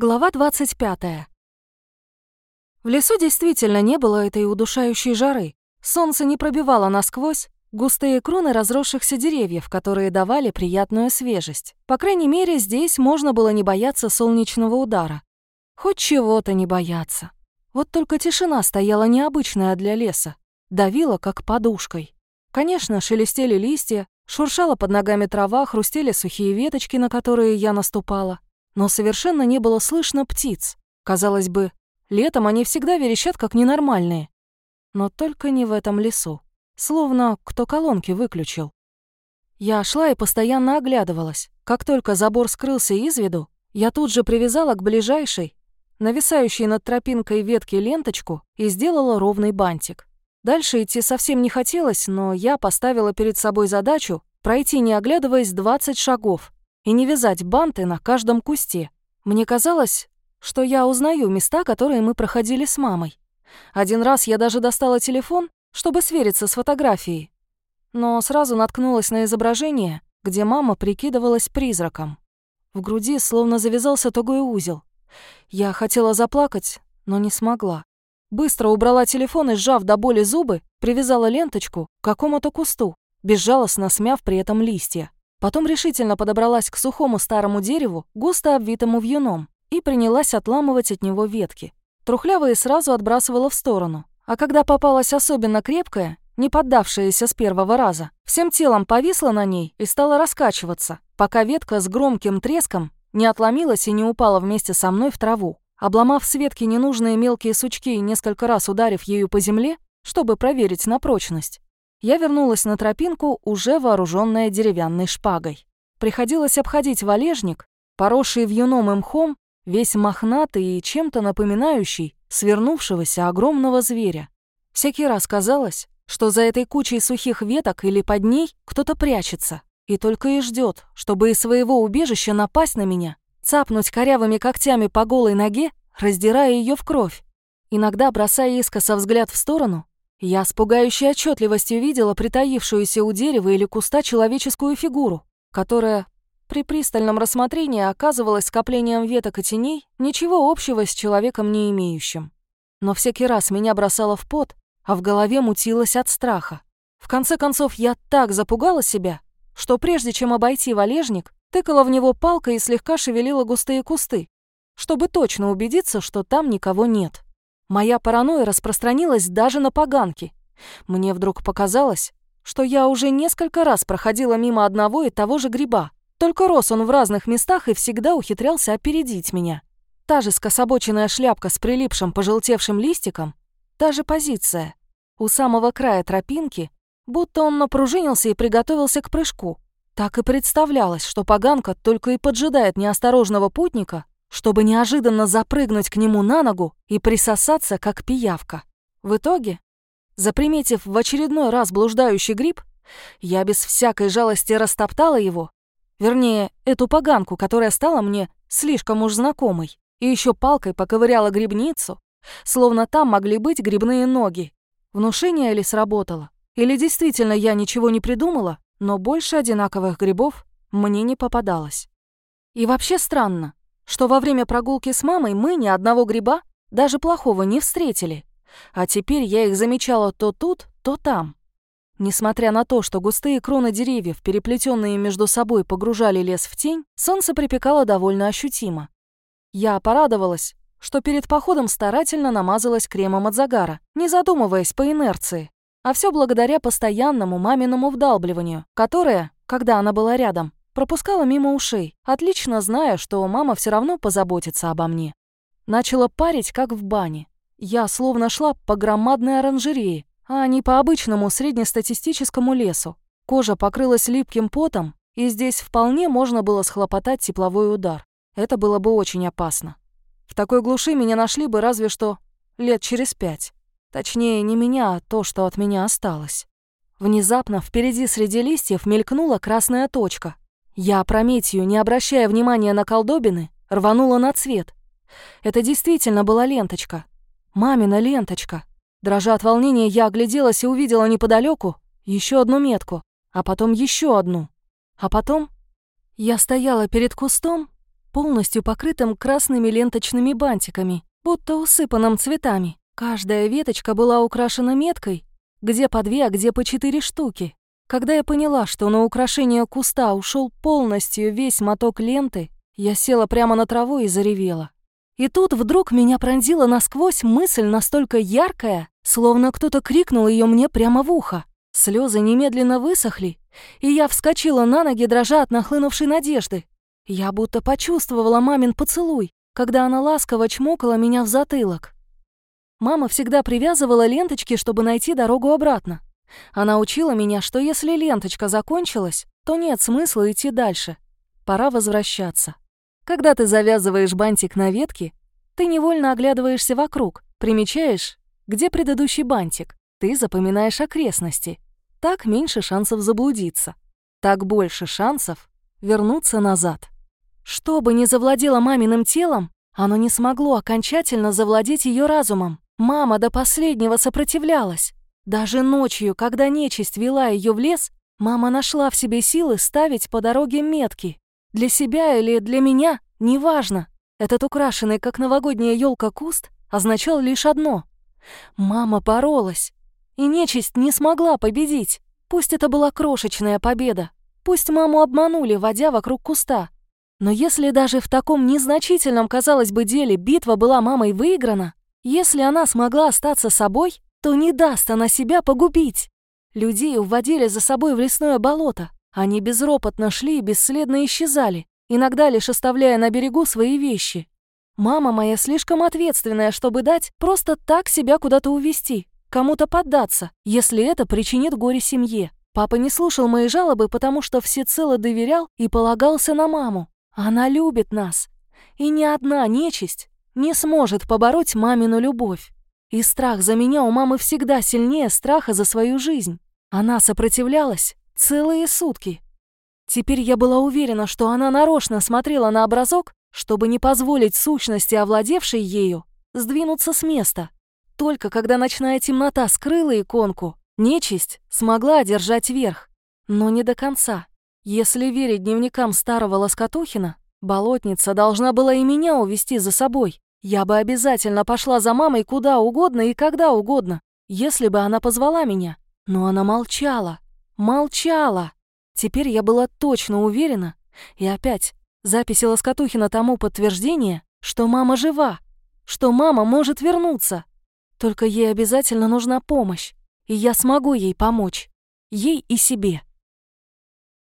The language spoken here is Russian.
Глава 25. В лесу действительно не было этой удушающей жары. Солнце не пробивало насквозь густые кроны разросшихся деревьев, которые давали приятную свежесть. По крайней мере, здесь можно было не бояться солнечного удара. Хоть чего-то не бояться. Вот только тишина стояла необычная для леса. Давила, как подушкой. Конечно, шелестели листья, шуршала под ногами трава, хрустели сухие веточки, на которые я наступала но совершенно не было слышно птиц. Казалось бы, летом они всегда верещат как ненормальные. Но только не в этом лесу. Словно кто колонки выключил. Я шла и постоянно оглядывалась. Как только забор скрылся из виду, я тут же привязала к ближайшей, нависающей над тропинкой ветке ленточку и сделала ровный бантик. Дальше идти совсем не хотелось, но я поставила перед собой задачу пройти, не оглядываясь, 20 шагов и не вязать банты на каждом кусте. Мне казалось, что я узнаю места, которые мы проходили с мамой. Один раз я даже достала телефон, чтобы свериться с фотографией. Но сразу наткнулась на изображение, где мама прикидывалась призраком. В груди словно завязался тугой узел. Я хотела заплакать, но не смогла. Быстро убрала телефон и, сжав до боли зубы, привязала ленточку к какому-то кусту, безжалостно смяв при этом листья. Потом решительно подобралась к сухому старому дереву, густо обвитому вьюном, и принялась отламывать от него ветки. Трухлявые сразу отбрасывала в сторону, а когда попалась особенно крепкая, не поддавшаяся с первого раза, всем телом повисла на ней и стала раскачиваться, пока ветка с громким треском не отломилась и не упала вместе со мной в траву. Обломав с ветки ненужные мелкие сучки и несколько раз ударив ею по земле, чтобы проверить на прочность, я вернулась на тропинку, уже вооруженная деревянной шпагой. Приходилось обходить валежник, поросший вьюном и мхом, весь мохнатый и чем-то напоминающий свернувшегося огромного зверя. Всякий раз казалось, что за этой кучей сухих веток или под ней кто-то прячется и только и ждет, чтобы из своего убежища напасть на меня, цапнуть корявыми когтями по голой ноге, раздирая ее в кровь. Иногда, бросая искоса взгляд в сторону, я с пугающей отчетливостью видела притаившуюся у дерева или куста человеческую фигуру, которая при пристальном рассмотрении оказывалась скоплением веток и теней, ничего общего с человеком не имеющим. Но всякий раз меня бросало в пот, а в голове мутилось от страха. В конце концов, я так запугала себя, что прежде чем обойти валежник, тыкала в него палкой и слегка шевелила густые кусты, чтобы точно убедиться, что там никого нет. Моя паранойя распространилась даже на поганки. Мне вдруг показалось, что я уже несколько раз проходила мимо одного и того же гриба. Только рос он в разных местах и всегда ухитрялся опередить меня. Та же скособоченная шляпка с прилипшим пожелтевшим листиком, та же позиция. У самого края тропинки, будто он напружинился и приготовился к прыжку. Так и представлялось, что поганка только и поджидает неосторожного путника, чтобы неожиданно запрыгнуть к нему на ногу и присосаться, как пиявка. В итоге, заприметив в очередной раз блуждающий гриб, я без всякой жалости растоптала его, вернее, эту поганку, которая стала мне слишком уж знакомой, и еще палкой поковыряла грибницу, словно там могли быть грибные ноги. Внушение ли сработало? Или действительно я ничего не придумала, но больше одинаковых грибов мне не попадалось. И вообще странно, что во время прогулки с мамой мы ни одного гриба, даже плохого, не встретили. А теперь я их замечала то тут, то там. Несмотря на то, что густые кроны деревьев, переплетенные между собой, погружали лес в тень, солнце припекало довольно ощутимо. Я порадовалась, что перед походом старательно намазалась кремом от загара, не задумываясь по инерции, а все благодаря постоянному маминому вдалбливанию, которое, когда она была рядом, пропускала мимо ушей, отлично зная, что мама все равно позаботится обо мне. Начала парить, как в бане. Я словно шла по громадной оранжерее, а не по обычному среднестатистическому лесу. Кожа покрылась липким потом, и здесь вполне можно было схлопотать тепловой удар. Это было бы очень опасно. В такой глуши меня нашли бы разве что лет через пять. Точнее, не меня, а то, что от меня осталось. Внезапно впереди среди листьев мелькнула красная точка, я опрометью, не обращая внимания на колдобины, рванула на цвет. Это действительно была ленточка. Мамина ленточка. Дрожа от волнения, я огляделась и увидела неподалеку еще одну метку, а потом еще одну. А потом я стояла перед кустом, полностью покрытым красными ленточными бантиками, будто усыпанным цветами. Каждая веточка была украшена меткой, где по две, а где по четыре штуки. Когда я поняла, что на украшение куста ушел полностью весь моток ленты, я села прямо на траву и заревела. И тут вдруг меня пронзила насквозь мысль настолько яркая, словно кто-то крикнул ее мне прямо в ухо. Слезы немедленно высохли, и я вскочила на ноги, дрожа от нахлынувшей надежды. Я будто почувствовала мамин поцелуй, когда она ласково чмокала меня в затылок. Мама всегда привязывала ленточки, чтобы найти дорогу обратно. Она учила меня, что если ленточка закончилась, то нет смысла идти дальше. Пора возвращаться. Когда ты завязываешь бантик на ветке, ты невольно оглядываешься вокруг, примечаешь, где предыдущий бантик. Ты запоминаешь окрестности. Так меньше шансов заблудиться. Так больше шансов вернуться назад. Что бы ни завладело маминым телом, оно не смогло окончательно завладеть ее разумом. Мама до последнего сопротивлялась. Даже ночью, когда нечисть вела ее в лес, мама нашла в себе силы ставить по дороге метки. Для себя или для меня, неважно. Этот украшенный, как новогодняя елка куст, означал лишь одно. Мама боролась. И нечисть не смогла победить. Пусть это была крошечная победа. Пусть маму обманули, водя вокруг куста. Но если даже в таком незначительном, казалось бы, деле битва была мамой выиграна, если она смогла остаться собой, то не даст она себя погубить. Людей уводили за собой в лесное болото. Они безропотно шли и бесследно исчезали, иногда лишь оставляя на берегу свои вещи. Мама моя слишком ответственная, чтобы дать просто так себя куда-то увести, кому-то поддаться, если это причинит горе семье. Папа не слушал мои жалобы, потому что всецело доверял и полагался на маму. Она любит нас. И ни одна нечисть не сможет побороть мамину любовь. И страх за меня у мамы всегда сильнее страха за свою жизнь. Она сопротивлялась целые сутки. Теперь я была уверена, что она нарочно смотрела на образок, чтобы не позволить сущности, овладевшей ею, сдвинуться с места. Только когда ночная темнота скрыла иконку, нечисть смогла одержать верх. Но не до конца. Если верить дневникам старого Лоскотухина, болотница должна была и меня увести за собой. Я бы обязательно пошла за мамой куда угодно и когда угодно, если бы она позвала меня. Но она молчала. Молчала. Теперь я была точно уверена. И опять, записи Лоскотухина тому подтверждение, что мама жива, что мама может вернуться. Только ей обязательно нужна помощь, и я смогу ей помочь. Ей и себе.